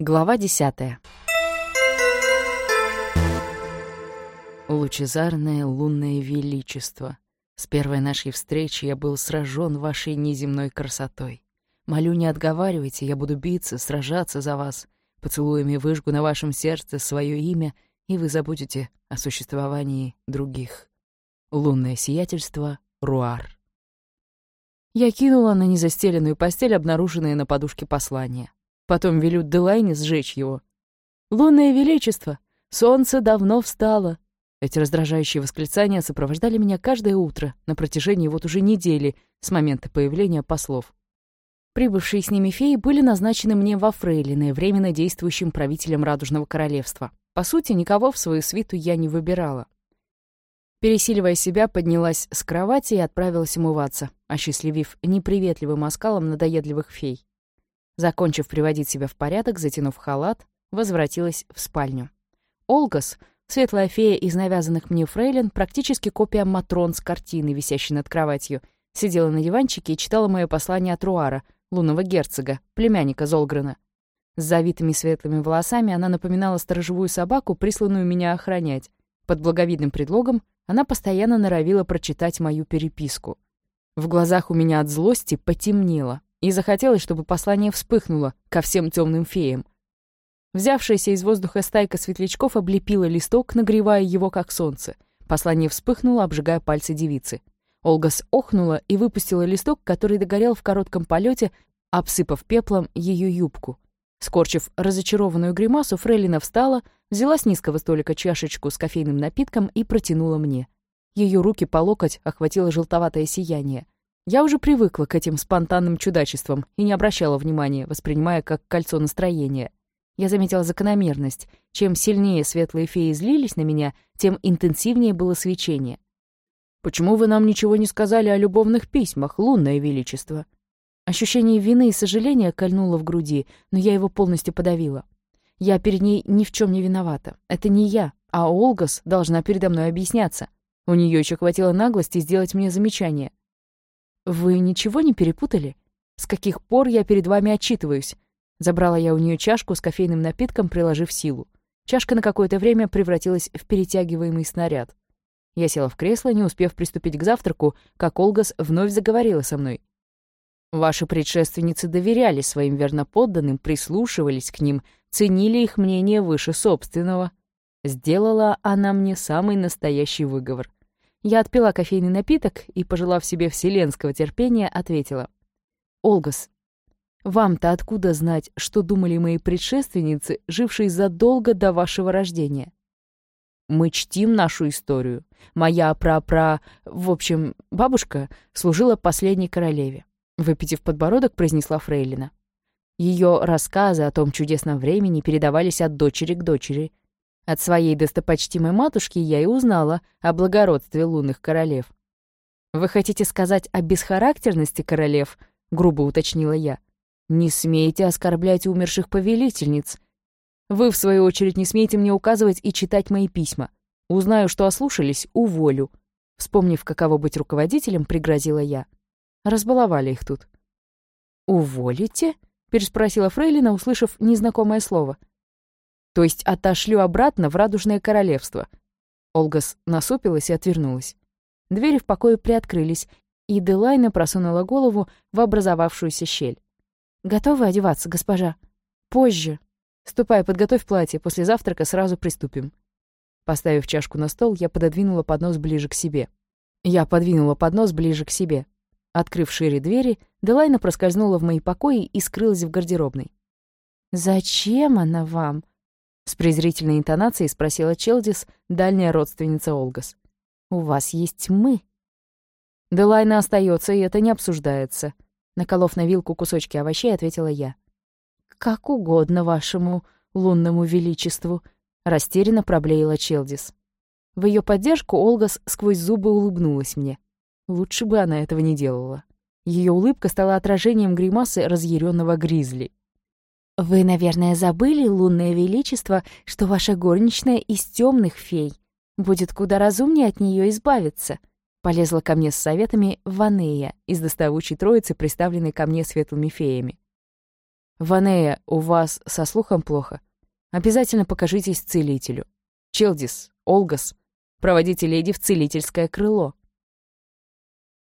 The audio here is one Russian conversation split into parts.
Глава десятая. Лучезарное лунное величество. С первой нашей встречи я был сражен вашей неземной красотой. Молю, не отговаривайте, я буду биться, сражаться за вас. Поцелуями выжгу на вашем сердце свое имя, и вы забудете о существовании других. Лунное сиятельство Руар. Я кинула на незастеленную постель обнаруженное на подушке послание. Потом велю Делайне сжечь его. «Лунное величество! Солнце давно встало!» Эти раздражающие восклицания сопровождали меня каждое утро на протяжении вот уже недели с момента появления послов. Прибывшие с ними феи были назначены мне во фрейлины, временно действующим правителем Радужного Королевства. По сути, никого в свою свиту я не выбирала. Пересиливая себя, поднялась с кровати и отправилась умываться, осчастливив неприветливым оскалом надоедливых фей. Закончив приводить себя в порядок, затянув халат, возвратилась в спальню. Олгас, светлая фея из навязанных мне фрейлин, практически копия Матрон с картины, висящей над кроватью, сидела на диванчике и читала мое послание от Руара, лунного герцога, племянника Золгрена. С завитыми светлыми волосами она напоминала сторожевую собаку, присланную меня охранять. Под благовидным предлогом она постоянно норовила прочитать мою переписку. В глазах у меня от злости потемнело и захотелось, чтобы послание вспыхнуло ко всем темным феям. Взявшаяся из воздуха стайка светлячков облепила листок, нагревая его как солнце. Послание вспыхнуло, обжигая пальцы девицы. Олгас охнула и выпустила листок, который догорел в коротком полете, обсыпав пеплом ее юбку. Скорчив разочарованную гримасу, Фрейлина встала, взяла с низкого столика чашечку с кофейным напитком и протянула мне. Ее руки по локоть охватило желтоватое сияние — я уже привыкла к этим спонтанным чудачествам и не обращала внимания, воспринимая как кольцо настроения. Я заметила закономерность. Чем сильнее светлые феи злились на меня, тем интенсивнее было свечение. «Почему вы нам ничего не сказали о любовных письмах, лунное величество?» Ощущение вины и сожаления кольнуло в груди, но я его полностью подавила. Я перед ней ни в чем не виновата. Это не я, а Олгас должна передо мной объясняться. У нее еще хватило наглости сделать мне замечание. «Вы ничего не перепутали? С каких пор я перед вами отчитываюсь?» Забрала я у нее чашку с кофейным напитком, приложив силу. Чашка на какое-то время превратилась в перетягиваемый снаряд. Я села в кресло, не успев приступить к завтраку, как Олгас вновь заговорила со мной. «Ваши предшественницы доверяли своим верноподданным, прислушивались к ним, ценили их мнение выше собственного. Сделала она мне самый настоящий выговор. Я отпила кофейный напиток и, пожелав себе вселенского терпения, ответила. «Олгас, вам-то откуда знать, что думали мои предшественницы, жившие задолго до вашего рождения?» «Мы чтим нашу историю. Моя пра-пра... В общем, бабушка служила последней королеве», — выпитив подбородок, произнесла Фрейлина. Ее рассказы о том чудесном времени передавались от дочери к дочери, от своей достопочтимой матушки я и узнала о благородстве лунных королев. «Вы хотите сказать о бесхарактерности королев?» — грубо уточнила я. «Не смейте оскорблять умерших повелительниц. Вы, в свою очередь, не смейте мне указывать и читать мои письма. Узнаю, что ослушались, уволю». Вспомнив, каково быть руководителем, пригрозила я. Разбаловали их тут. «Уволите?» — переспросила Фрейлина, услышав незнакомое слово — то есть отошлю обратно в Радужное Королевство. Олгас насупилась и отвернулась. Двери в покое приоткрылись, и Делайна просунула голову в образовавшуюся щель. «Готовы одеваться, госпожа?» «Позже. Ступай, подготовь платье, после завтрака сразу приступим». Поставив чашку на стол, я пододвинула поднос ближе к себе. Я подвинула поднос ближе к себе. Открыв шире двери, Делайна проскользнула в мои покои и скрылась в гардеробной. «Зачем она вам?» С презрительной интонацией спросила Челдис, дальняя родственница Олгас. «У вас есть мы». «Делайна остается, и это не обсуждается», — наколов на вилку кусочки овощей, ответила я. «Как угодно вашему лунному величеству», — растерянно проблеяла Челдис. В ее поддержку Олгас сквозь зубы улыбнулась мне. Лучше бы она этого не делала. Ее улыбка стала отражением гримасы разъяренного гризли. «Вы, наверное, забыли, лунное величество, что ваша горничная из темных фей. Будет куда разумнее от нее избавиться». Полезла ко мне с советами Ванея из доставучей троицы, представленной ко мне светлыми феями. «Ванея, у вас со слухом плохо? Обязательно покажитесь целителю. Челдис, Олгас, проводите леди в целительское крыло».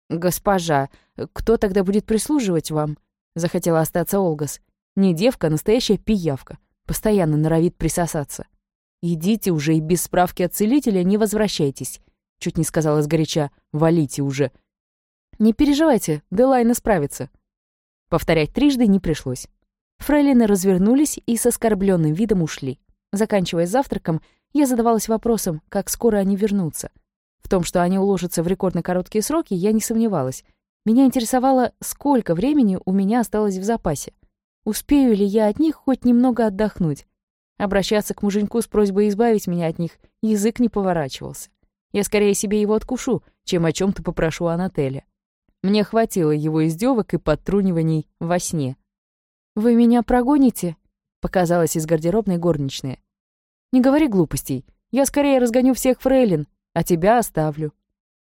«Госпожа, кто тогда будет прислуживать вам?» — захотела остаться Олгас. «Не девка, а настоящая пиявка. Постоянно норовит присосаться». «Идите уже и без справки от целителя не возвращайтесь», — чуть не сказала сгоряча. «Валите уже». «Не переживайте, Делайна справится». Повторять трижды не пришлось. Фрейлины развернулись и с оскорбленным видом ушли. Заканчивая завтраком, я задавалась вопросом, как скоро они вернутся. В том, что они уложатся в рекордно короткие сроки, я не сомневалась. Меня интересовало, сколько времени у меня осталось в запасе. Успею ли я от них хоть немного отдохнуть? Обращаться к муженьку с просьбой избавить меня от них язык не поворачивался. Я скорее себе его откушу, чем о чем то попрошу Анателя. Мне хватило его издевок и подтруниваний во сне. «Вы меня прогоните?» — показалась из гардеробной горничная. «Не говори глупостей. Я скорее разгоню всех фрейлин, а тебя оставлю».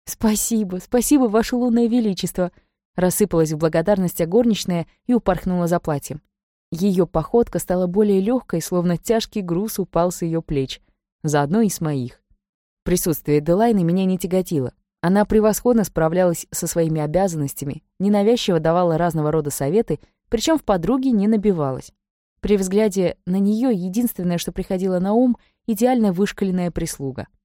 «Спасибо, спасибо, ваше лунное величество», — рассыпалась в благодарности горничная и упорхнула за платьем. Ее походка стала более легкой, словно тяжкий груз упал с ее плеч, заодно и с моих. Присутствие Делайны меня не тяготило. Она превосходно справлялась со своими обязанностями, ненавязчиво давала разного рода советы, причем в подруге не набивалась. При взгляде на нее единственное, что приходило на ум — идеально вышкаленная прислуга —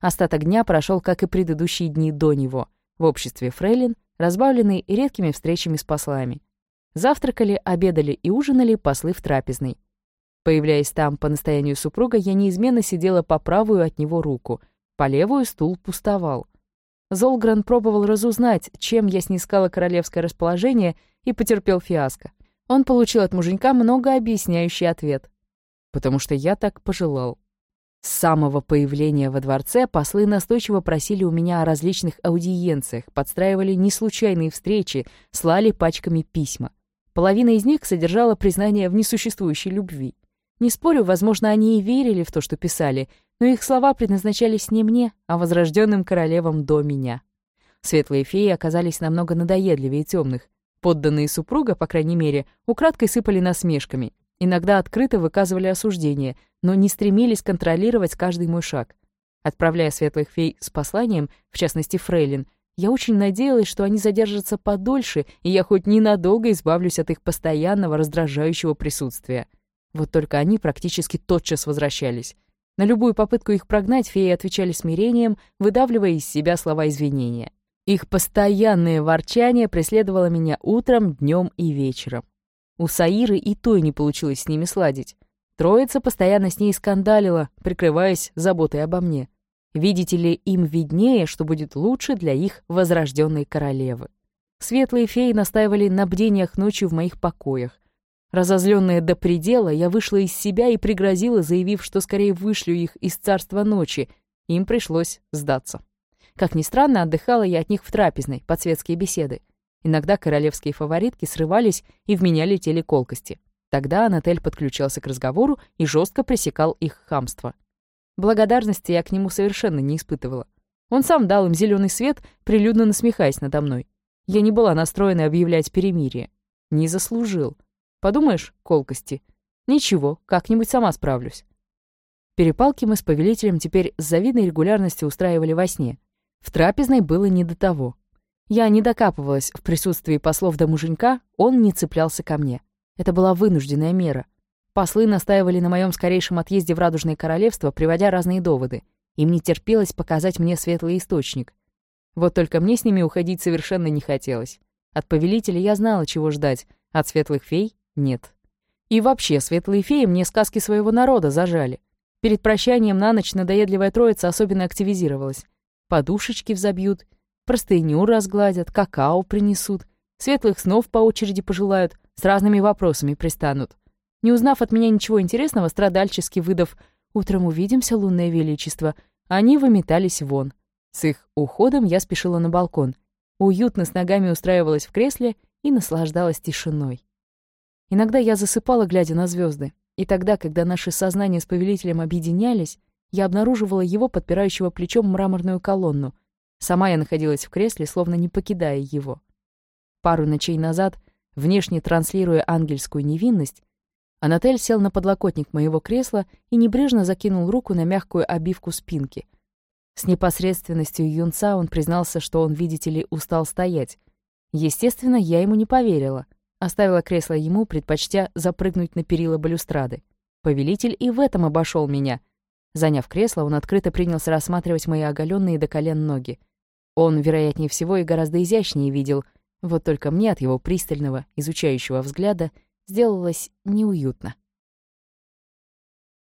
Остаток дня прошел, как и предыдущие дни до него, в обществе фрейлин, разбавленный редкими встречами с послами. Завтракали, обедали и ужинали послы в трапезной. Появляясь там по настоянию супруга, я неизменно сидела по правую от него руку, по левую стул пустовал. Золгран пробовал разузнать, чем я снискала королевское расположение, и потерпел фиаско. Он получил от муженька много объясняющий ответ. «Потому что я так пожелал». С самого появления во дворце послы настойчиво просили у меня о различных аудиенциях, подстраивали неслучайные встречи, слали пачками письма. Половина из них содержала признание в несуществующей любви. Не спорю, возможно, они и верили в то, что писали, но их слова предназначались не мне, а возрожденным королевам до меня. Светлые феи оказались намного надоедливее темных. Подданные супруга, по крайней мере, украдкой сыпали насмешками, Иногда открыто выказывали осуждение, но не стремились контролировать каждый мой шаг. Отправляя светлых фей с посланием, в частности Фрейлин, я очень надеялась, что они задержатся подольше, и я хоть ненадолго избавлюсь от их постоянного раздражающего присутствия. Вот только они практически тотчас возвращались. На любую попытку их прогнать феи отвечали смирением, выдавливая из себя слова извинения. Их постоянное ворчание преследовало меня утром, днем и вечером. У Саиры и той не получилось с ними сладить. Троица постоянно с ней скандалила, прикрываясь заботой обо мне. Видите ли, им виднее, что будет лучше для их возрожденной королевы. Светлые феи настаивали на бдениях ночью в моих покоях. Разозленная до предела, я вышла из себя и пригрозила, заявив, что скорее вышлю их из царства ночи. Им пришлось сдаться. Как ни странно, отдыхала я от них в трапезной, под светские беседы. Иногда королевские фаворитки срывались, и в меня летели колкости. Тогда Анатель подключался к разговору и жестко пресекал их хамство. Благодарности я к нему совершенно не испытывала. Он сам дал им зеленый свет, прилюдно насмехаясь надо мной. Я не была настроена объявлять перемирие. Не заслужил. Подумаешь, колкости. Ничего, как-нибудь сама справлюсь. Перепалки мы с повелителем теперь с завидной регулярностью устраивали во сне. В трапезной было не до того. Я не докапывалась в присутствии послов до муженька, он не цеплялся ко мне. Это была вынужденная мера. Послы настаивали на моем скорейшем отъезде в Радужное Королевство, приводя разные доводы. Им не терпелось показать мне светлый источник. Вот только мне с ними уходить совершенно не хотелось. От повелителя я знала, чего ждать, от светлых фей — нет. И вообще, светлые феи мне сказки своего народа зажали. Перед прощанием на ночь надоедливая троица особенно активизировалась. Подушечки взобьют — простыню разгладят, какао принесут, светлых снов по очереди пожелают, с разными вопросами пристанут. Не узнав от меня ничего интересного, страдальчески выдав «Утром увидимся, лунное величество», они выметались вон. С их уходом я спешила на балкон. Уютно с ногами устраивалась в кресле и наслаждалась тишиной. Иногда я засыпала, глядя на звезды, и тогда, когда наши сознания с повелителем объединялись, я обнаруживала его, подпирающего плечом мраморную колонну, Сама я находилась в кресле, словно не покидая его. Пару ночей назад внешне транслируя ангельскую невинность, Анатель сел на подлокотник моего кресла и небрежно закинул руку на мягкую обивку спинки. С непосредственностью юнца он признался, что он, видите ли, устал стоять. Естественно, я ему не поверила. Оставила кресло ему, предпочтя запрыгнуть на перила балюстрады. Повелитель и в этом обошел меня. Заняв кресло, он открыто принялся рассматривать мои оголенные до колен ноги. Он, вероятнее всего, и гораздо изящнее видел, вот только мне от его пристального, изучающего взгляда сделалось неуютно.